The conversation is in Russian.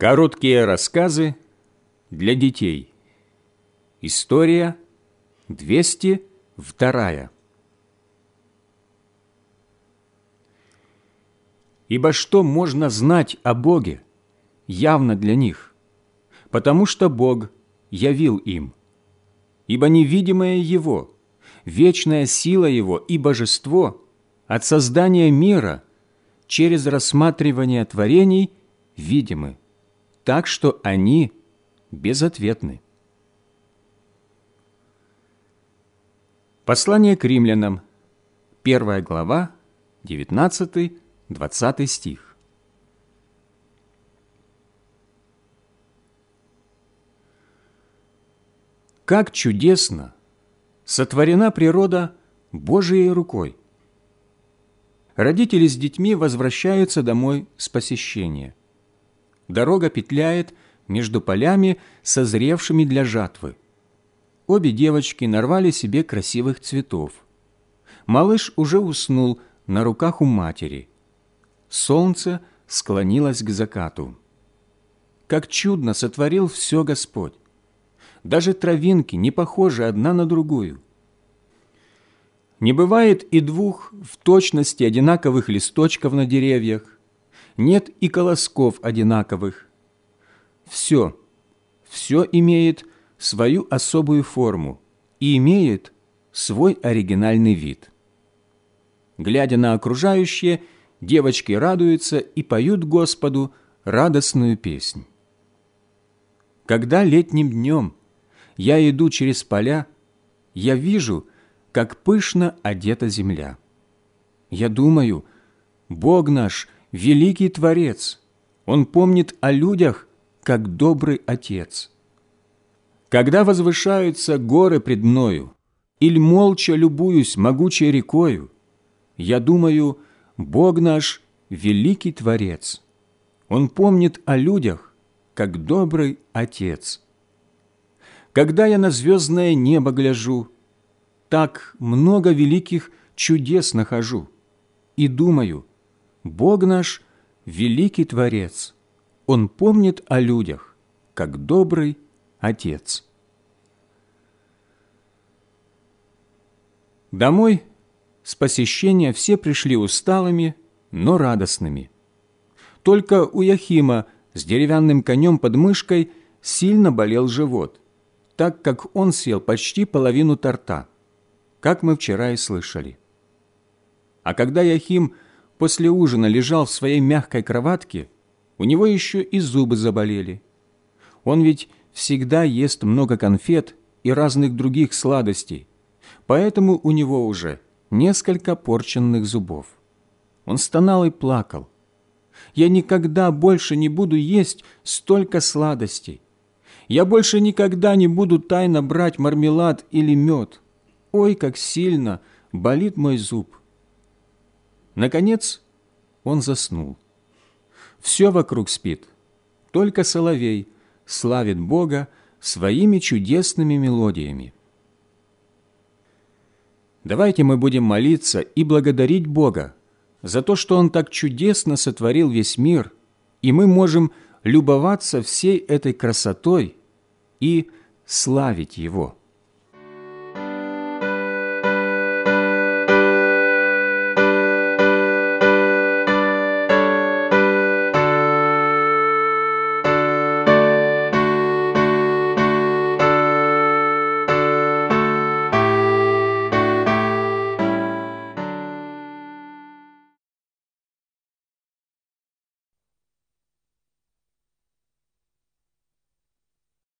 Короткие рассказы для детей. История 202. Ибо что можно знать о Боге явно для них? Потому что Бог явил им. Ибо невидимое Его, вечная сила Его и Божество от создания мира через рассматривание творений видимы так что они безответны. Послание к римлянам, 1 глава, 19-20 стих. Как чудесно сотворена природа Божией рукой! Родители с детьми возвращаются домой с посещения дорога петляет между полями, созревшими для жатвы. Обе девочки нарвали себе красивых цветов. Малыш уже уснул на руках у матери. Солнце склонилось к закату. Как чудно сотворил все Господь! Даже травинки не похожи одна на другую. Не бывает и двух в точности одинаковых листочков на деревьях, нет и колосков одинаковых. Все, все имеет свою особую форму и имеет свой оригинальный вид. Глядя на окружающее, девочки радуются и поют Господу радостную песнь. Когда летним днем я иду через поля, я вижу, как пышно одета земля. Я думаю, Бог наш – великий Творец. Он помнит о людях, как добрый Отец. Когда возвышаются горы пред мною, или молча любуюсь могучей рекою, я думаю, Бог наш – великий Творец. Он помнит о людях, как добрый Отец. Когда я на звездное небо гляжу, так много великих чудес нахожу и думаю – Бог наш – великий Творец. Он помнит о людях, как добрый Отец. Домой с посещения все пришли усталыми, но радостными. Только у Яхима с деревянным конем под мышкой сильно болел живот, так как он съел почти половину торта, как мы вчера и слышали. А когда Яхим – после ужина лежал в своей мягкой кроватке, у него еще и зубы заболели. Он ведь всегда ест много конфет и разных других сладостей, поэтому у него уже несколько порченных зубов. Он стонал и плакал. «Я никогда больше не буду есть столько сладостей. Я больше никогда не буду тайно брать мармелад или мед. Ой, как сильно болит мой зуб!» Наконец он заснул. Все вокруг спит, только соловей славит Бога своими чудесными мелодиями. Давайте мы будем молиться и благодарить Бога за то, что Он так чудесно сотворил весь мир, и мы можем любоваться всей этой красотой и славить Его.